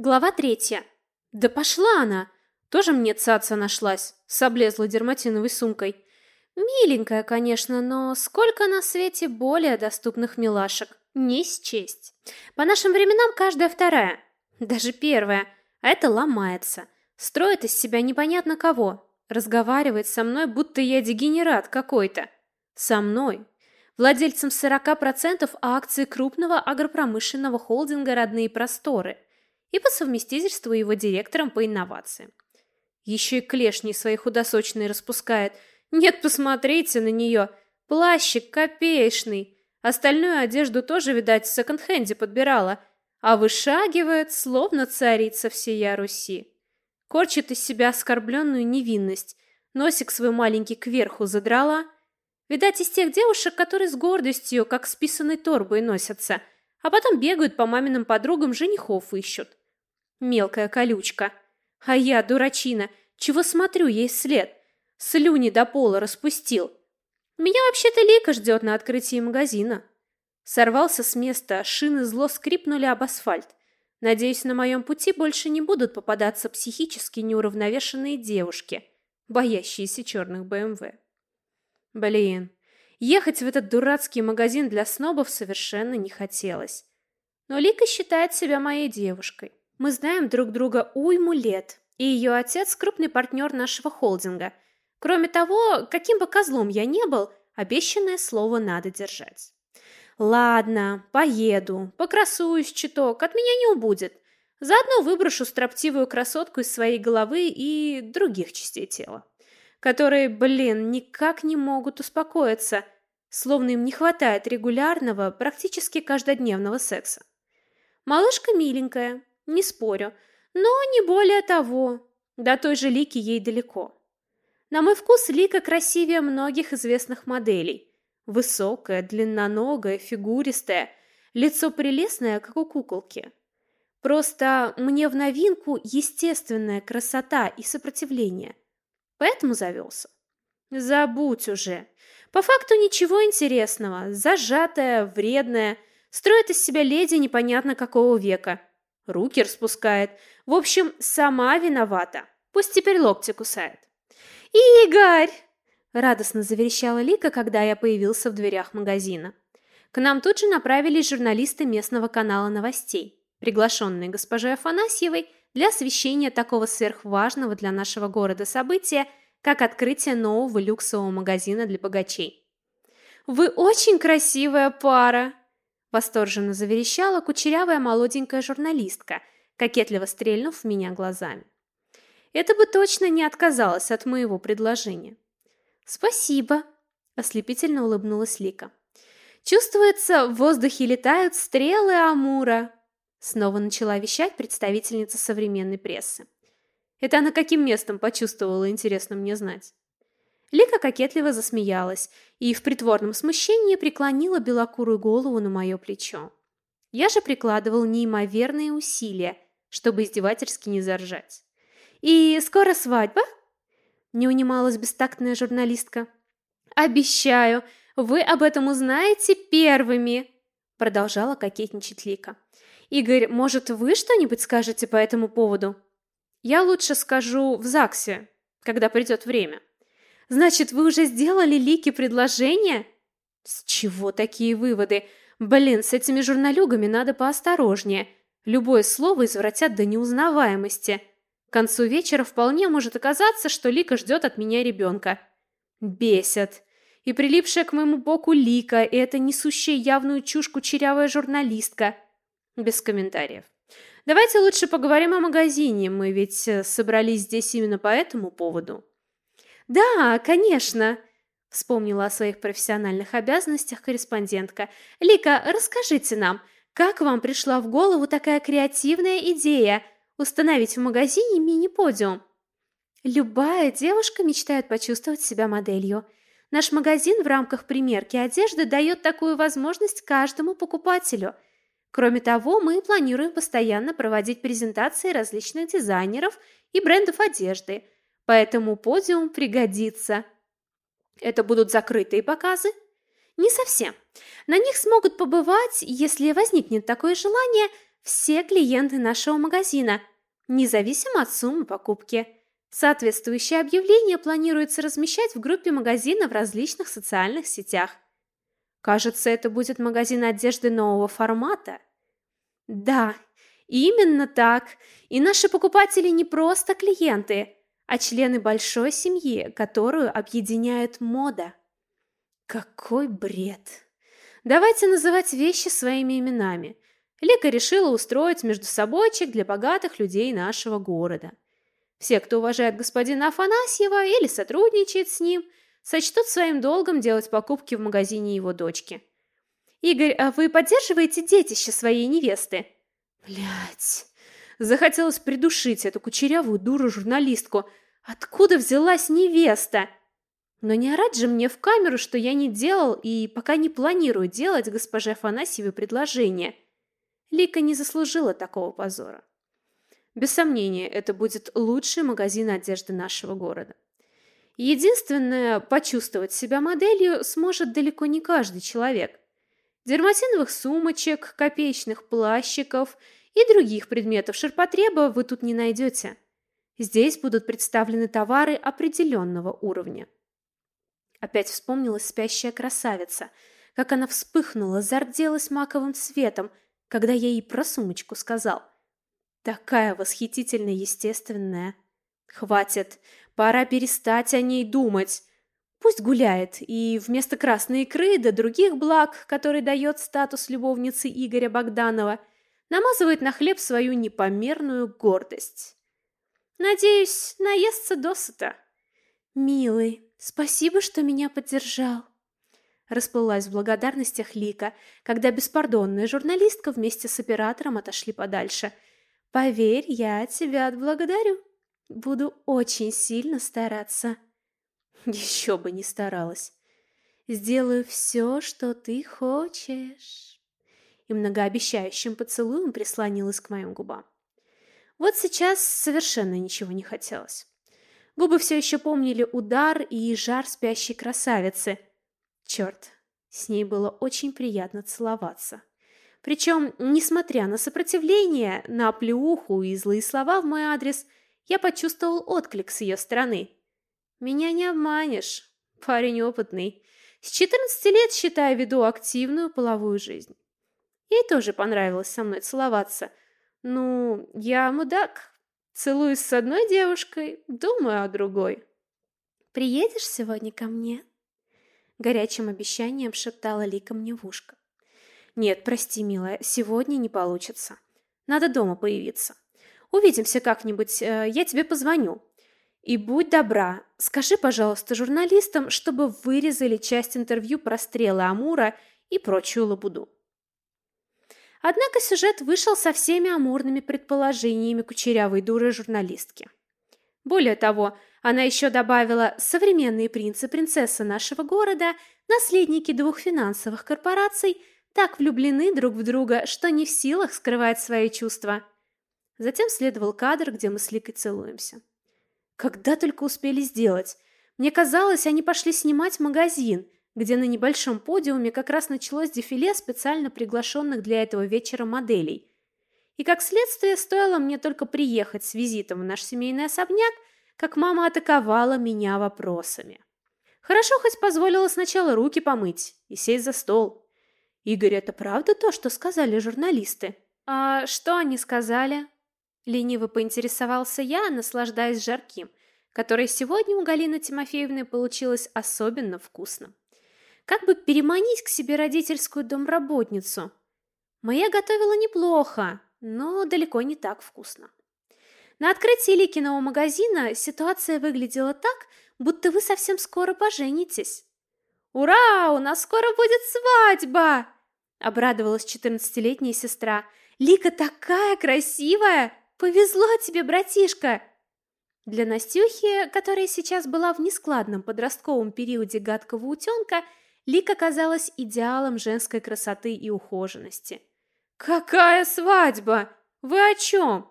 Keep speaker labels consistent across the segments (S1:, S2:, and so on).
S1: Глава третья. Да пошла она! Тоже мне цаца нашлась, с облезлой дерматиновой сумкой. Миленькая, конечно, но сколько на свете более доступных милашек. Не счесть. По нашим временам каждая вторая, даже первая, а это ломается. Строит из себя непонятно кого. Разговаривает со мной, будто я дегенерат какой-то. Со мной, владельцем 40% акций крупного агропромышленного холдинга «Родные просторы», и по совместительству его директором по инновациям. Еще и клешни свои худосочные распускает. Нет, посмотрите на нее. Плащик копеечный. Остальную одежду тоже, видать, в секонд-хенде подбирала. А вышагивает, словно царица всея Руси. Корчит из себя оскорбленную невинность. Носик свой маленький кверху задрала. Видать, из тех девушек, которые с гордостью, как с писаной торбой, носятся. А потом бегают по маминым подругам, женихов ищут. Мелкая колючка. А я, дурачина, чего смотрю ей вслед? Слюни до пола распустил. Меня вообще-то Лика ждет на открытии магазина. Сорвался с места, шины зло скрипнули об асфальт. Надеюсь, на моем пути больше не будут попадаться психически неуравновешенные девушки, боящиеся черных БМВ. Блин, ехать в этот дурацкий магазин для снобов совершенно не хотелось. Но Лика считает себя моей девушкой. Мы знаем друг друга уйму лет, и ее отец крупный партнер нашего холдинга. Кроме того, каким бы козлом я не был, обещанное слово надо держать. Ладно, поеду, покрасуюсь чуток, от меня не убудет. Заодно выброшу строптивую красотку из своей головы и других частей тела, которые, блин, никак не могут успокоиться, словно им не хватает регулярного, практически каждодневного секса. Малышка миленькая, не спорю, но не более того. До той же Лики ей далеко. На мой вкус Лика красивее многих известных моделей. Высокая, длинноногая, фигуристая, лицо прелестное, как у куколки. Просто мне в новинку естественная красота и сопротивление. Поэтому завелся. Забудь уже. По факту ничего интересного. Зажатая, вредная, строит из себя леди непонятно какого века руки распускает. В общем, сама виновата. Пусть теперь локти кусает. «Игорь!» – радостно заверещала Лика, когда я появился в дверях магазина. К нам тут же направились журналисты местного канала новостей, приглашенные госпожой Афанасьевой для освещения такого сверхважного для нашего города события, как открытие нового люксового магазина для богачей. «Вы очень красивая пара!» Восторженно заверещала кучерявая молоденькая журналистка, кокетливо стрельнув в меня глазами. Это бы точно не отказалась от моего предложения. «Спасибо», — ослепительно улыбнулась Лика. «Чувствуется, в воздухе летают стрелы Амура», — снова начала вещать представительница современной прессы. Это она каким местом почувствовала, интересно мне знать. Лика кокетливо засмеялась и в притворном смущении преклонила белокурую голову на мое плечо. Я же прикладывал неимоверные усилия, чтобы издевательски не заржать. «И скоро свадьба?» Не унималась бестактная журналистка. «Обещаю, вы об этом узнаете первыми!» Продолжала кокетничать Лика. «Игорь, может, вы что-нибудь скажете по этому поводу?» «Я лучше скажу в ЗАГСе, когда придет время». Значит, вы уже сделали Лике предложение? С чего такие выводы? Блин, с этими журналюгами надо поосторожнее. Любое слово извратят до неузнаваемости. К концу вечера вполне может оказаться, что Лика ждет от меня ребенка. Бесят. И прилипшая к моему боку Лика, и эта несущая явную чушь кучерявая журналистка. Без комментариев. Давайте лучше поговорим о магазине, мы ведь э, собрались здесь именно по этому поводу. «Да, конечно!» – вспомнила о своих профессиональных обязанностях корреспондентка. «Лика, расскажите нам, как вам пришла в голову такая креативная идея установить в магазине мини-подиум?» Любая девушка мечтает почувствовать себя моделью. Наш магазин в рамках примерки одежды дает такую возможность каждому покупателю. Кроме того, мы планируем постоянно проводить презентации различных дизайнеров и брендов одежды – поэтому подиум пригодится. Это будут закрытые показы? Не совсем. На них смогут побывать, если возникнет такое желание, все клиенты нашего магазина, независимо от суммы покупки. Соответствующее объявление планируется размещать в группе магазина в различных социальных сетях. Кажется, это будет магазин одежды нового формата. Да, именно так. И наши покупатели не просто клиенты, а члены большой семьи, которую объединяет мода. Какой бред. Давайте называть вещи своими именами. Лика решила устроить между собойчик для богатых людей нашего города. Все, кто уважает господина Афанасьева или сотрудничает с ним, сочтут своим долгом делать покупки в магазине его дочки. Игорь, а вы поддерживаете детище своей невесты? Блять. Захотелось придушить эту кучерявую дуру-журналистку. Откуда взялась невеста? Но не орать же мне в камеру, что я не делал и пока не планирую делать госпоже Афанасьевой предложение. Лика не заслужила такого позора. Без сомнения, это будет лучший магазин одежды нашего города. Единственное, почувствовать себя моделью сможет далеко не каждый человек. Дерматиновых сумочек, копеечных плащиков и других предметов ширпотреба вы тут не найдете. Здесь будут представлены товары определенного уровня. Опять вспомнилась спящая красавица, как она вспыхнула, зарделась маковым цветом, когда я ей про сумочку сказал – Такая восхитительно естественная. Хватит, пора перестать о ней думать. Пусть гуляет, и вместо красной икры да других благ, которые дает статус любовницы Игоря Богданова, намазывает на хлеб свою непомерную гордость. Надеюсь, наестся досыта. Милый, спасибо, что меня поддержал. Расплылась в благодарностях Лика, когда беспардонная журналистка вместе с оператором отошли подальше – Поверь, я тебя отблагодарю. Буду очень сильно стараться. Еще бы не старалась. Сделаю все, что ты хочешь. И многообещающим поцелуем прислонилась к моим губам. Вот сейчас совершенно ничего не хотелось. Губы все еще помнили удар и жар спящей красавицы. Черт, с ней было очень приятно целоваться. Причем, несмотря на сопротивление, на оплеуху и злые слова в мой адрес, я почувствовал отклик с ее стороны. Меня не обманешь, парень опытный. С 14 лет, считая, веду активную половую жизнь. Ей тоже понравилось со мной целоваться. Ну, я мудак. Целуюсь с одной девушкой, думаю о другой. Приедешь сегодня ко мне? Горячим обещанием шептала Лика мне в ушко. Нет, прости, милая, сегодня не получится. Надо дома появиться. Увидимся как-нибудь, э, я тебе позвоню. И будь добра, скажи, пожалуйста, журналистам, чтобы вырезали часть интервью про стрелы Амура и прочую лабуду. Однако сюжет вышел со всеми амурными предположениями кучерявой дуры журналистки. Более того, она еще добавила современные принцы принцессы нашего города, наследники двух финансовых корпораций – так влюблены друг в друга, что не в силах скрывать свои чувства. Затем следовал кадр, где мы с Ликой целуемся. Когда только успели сделать. Мне казалось, они пошли снимать магазин, где на небольшом подиуме как раз началось дефиле специально приглашенных для этого вечера моделей. И как следствие, стоило мне только приехать с визитом в наш семейный особняк, как мама атаковала меня вопросами. Хорошо хоть позволила сначала руки помыть и сесть за стол. Игорь, это правда то, что сказали журналисты? А что они сказали? Лениво поинтересовался я, наслаждаясь жарким, которое сегодня у Галины Тимофеевны получилось особенно вкусным. Как бы переманить к себе родительскую домработницу? Моя готовила неплохо, но далеко не так вкусно. На открытии Ликиного магазина ситуация выглядела так, будто вы совсем скоро поженитесь. «Ура! У нас скоро будет свадьба!» Обрадовалась четырнадцатилетняя сестра. «Лика такая красивая! Повезло тебе, братишка!» Для Настюхи, которая сейчас была в нескладном подростковом периоде гадкого утенка, Лика казалась идеалом женской красоты и ухоженности. «Какая свадьба? Вы о чем?»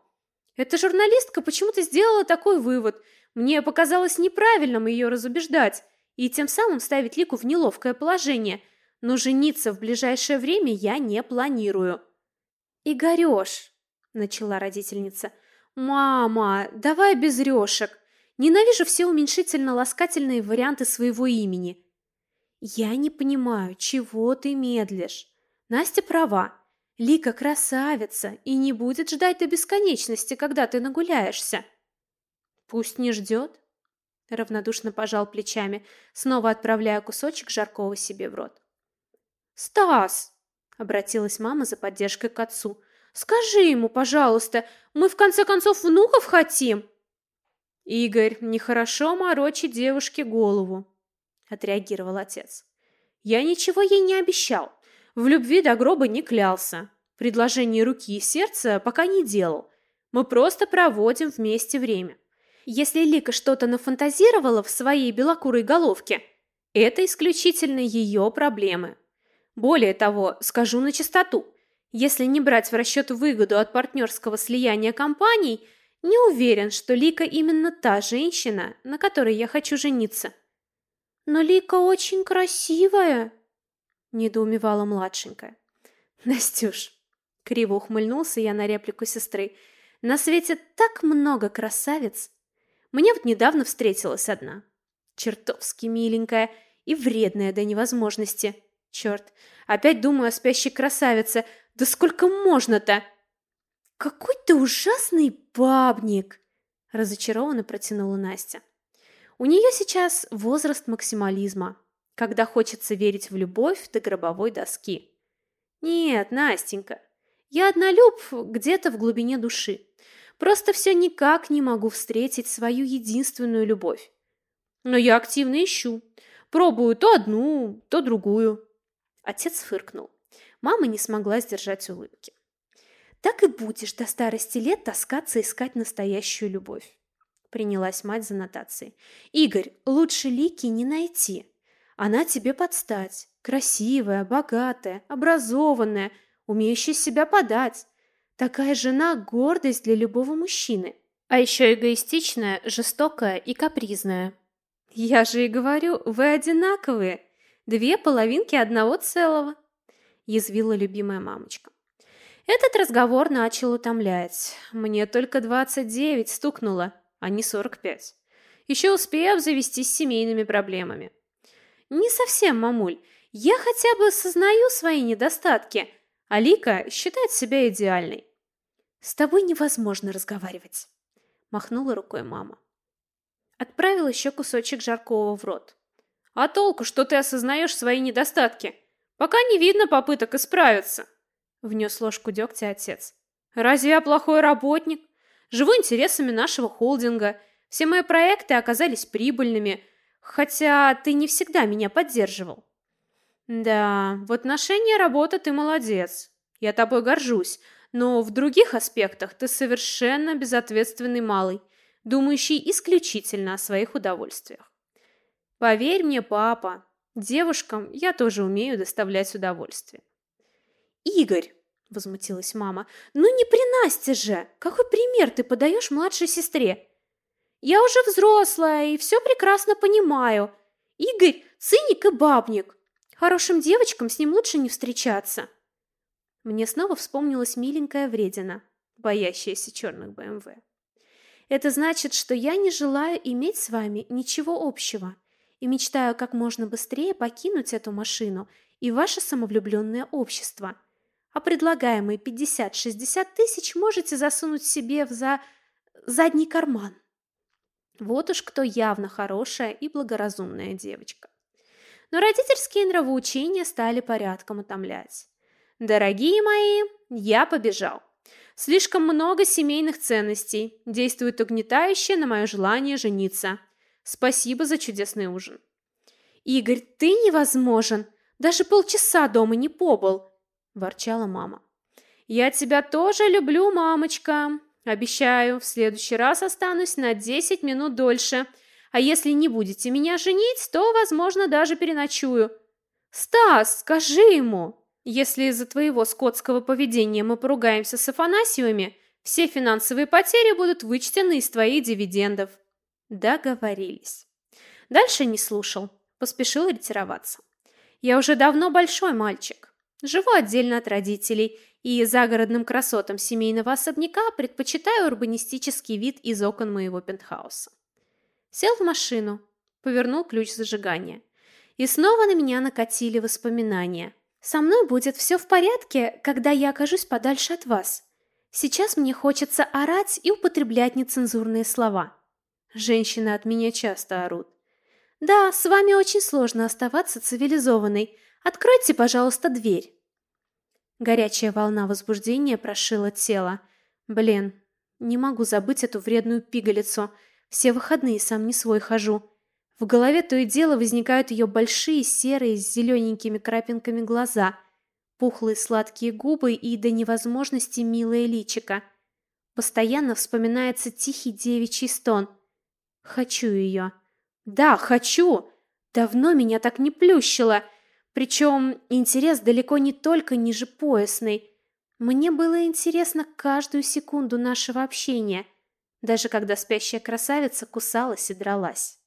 S1: Эта журналистка почему-то сделала такой вывод. Мне показалось неправильным ее разубеждать и тем самым ставить Лику в неловкое положение – но жениться в ближайшее время я не планирую. Игорёш, начала родительница. Мама, давай без рёшек. Ненавижу все уменьшительно-ласкательные варианты своего имени. Я не понимаю, чего ты медлишь. Настя права. Лика красавица и не будет ждать до бесконечности, когда ты нагуляешься. Пусть не ждет. Равнодушно пожал плечами, снова отправляя кусочек жаркого себе в рот. Стас, обратилась мама за поддержкой к отцу. Скажи ему, пожалуйста, мы в конце концов внуков хотим. Игорь, нехорошо морочить девушке голову, отреагировал отец. Я ничего ей не обещал. В любви до гроба не клялся. Предложение руки и сердца пока не делал. Мы просто проводим вместе время. Если Лика что-то нафантазировала в своей белокурой головке, это исключительно ее проблемы. Более того, скажу на чистоту, если не брать в расчет выгоду от партнерского слияния компаний, не уверен, что Лика именно та женщина, на которой я хочу жениться. Но Лика очень красивая, недоумевала младшенькая. Настюш, криво ухмыльнулся я на реплику сестры. На свете так много красавиц. Мне вот недавно встретилась одна, чертовски миленькая и вредная до невозможности. Черт, опять думаю о спящей красавице. Да сколько можно-то? Какой ты ужасный бабник, разочарованно протянула Настя. У нее сейчас возраст максимализма, когда хочется верить в любовь до гробовой доски. Нет, Настенька, я однолюб где-то в глубине души. Просто все никак не могу встретить свою единственную любовь. Но я активно ищу. Пробую то одну, то другую. Отец фыркнул. Мама не смогла сдержать улыбки. Так и будешь до старости лет таскаться искать настоящую любовь. Принялась мать за нотацией. Игорь, лучше Лики не найти. Она тебе подстать. Красивая, богатая, образованная, умеющая себя подать. Такая жена гордость для любого мужчины. А еще эгоистичная, жестокая и капризная. Я же и говорю, вы одинаковые. Две половинки одного целого, язвила любимая мамочка. Этот разговор начал утомлять. Мне только двадцать девять стукнуло, а не сорок пять. Еще успею обзавестись семейными проблемами. Не совсем, мамуль. Я хотя бы осознаю свои недостатки. Алика считает себя идеальной. С тобой невозможно разговаривать, махнула рукой мама. Отправила еще кусочек жаркого в рот. А толку, что ты осознаешь свои недостатки? Пока не видно попыток исправиться. Внес ложку дегтя отец. Разве я плохой работник? Живу интересами нашего холдинга. Все мои проекты оказались прибыльными, хотя ты не всегда меня поддерживал. Да, в отношении работы ты молодец. Я тобой горжусь, но в других аспектах ты совершенно безответственный малый, думающий исключительно о своих удовольствиях. Поверь мне, папа, девушкам я тоже умею доставлять удовольствие. Игорь, возмутилась мама. Ну не при Насте же. Какой пример ты подаешь младшей сестре? Я уже взрослая и все прекрасно понимаю. Игорь циник и бабник. Хорошим девочкам с ним лучше не встречаться. Мне снова вспомнилась миленькая вредина, боящаяся черных БМВ. Это значит, что я не желаю иметь с вами ничего общего и мечтаю как можно быстрее покинуть эту машину и ваше самовлюбленное общество. А предлагаемые 50-60 тысяч можете засунуть себе в за... задний карман. Вот уж кто явно хорошая и благоразумная девочка. Но родительские нравоучения стали порядком утомлять. Дорогие мои, я побежал. Слишком много семейных ценностей, действует угнетающе на мое желание жениться. Спасибо за чудесный ужин. Игорь, ты невозможен. Даже полчаса дома не побыл, ворчала мама. Я тебя тоже люблю, мамочка. Обещаю, в следующий раз останусь на 10 минут дольше. А если не будете меня женить, то, возможно, даже переночую. Стас, скажи ему, если из-за твоего скотского поведения мы поругаемся с Афанасьевыми, все финансовые потери будут вычтены из твоих дивидендов. Договорились. Дальше не слушал, поспешил ретироваться. Я уже давно большой мальчик. Живу отдельно от родителей и загородным красотам семейного особняка предпочитаю урбанистический вид из окон моего пентхауса. Сел в машину, повернул ключ зажигания. И снова на меня накатили воспоминания. Со мной будет все в порядке, когда я окажусь подальше от вас. Сейчас мне хочется орать и употреблять нецензурные слова. Женщины от меня часто орут. Да, с вами очень сложно оставаться цивилизованной. Откройте, пожалуйста, дверь. Горячая волна возбуждения прошила тело. Блин, не могу забыть эту вредную пигалицу. Все выходные сам не свой хожу. В голове то и дело возникают ее большие серые с зелененькими крапинками глаза, пухлые сладкие губы и до невозможности милое личико. Постоянно вспоминается тихий девичий стон. Хочу ее. Да, хочу. Давно меня так не плющило. Причем интерес далеко не только ниже поясной. Мне было интересно каждую секунду нашего общения, даже когда спящая красавица кусалась и дралась.